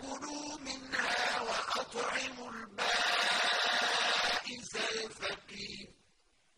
فكلوا منها وأطعموا البائس الفقير.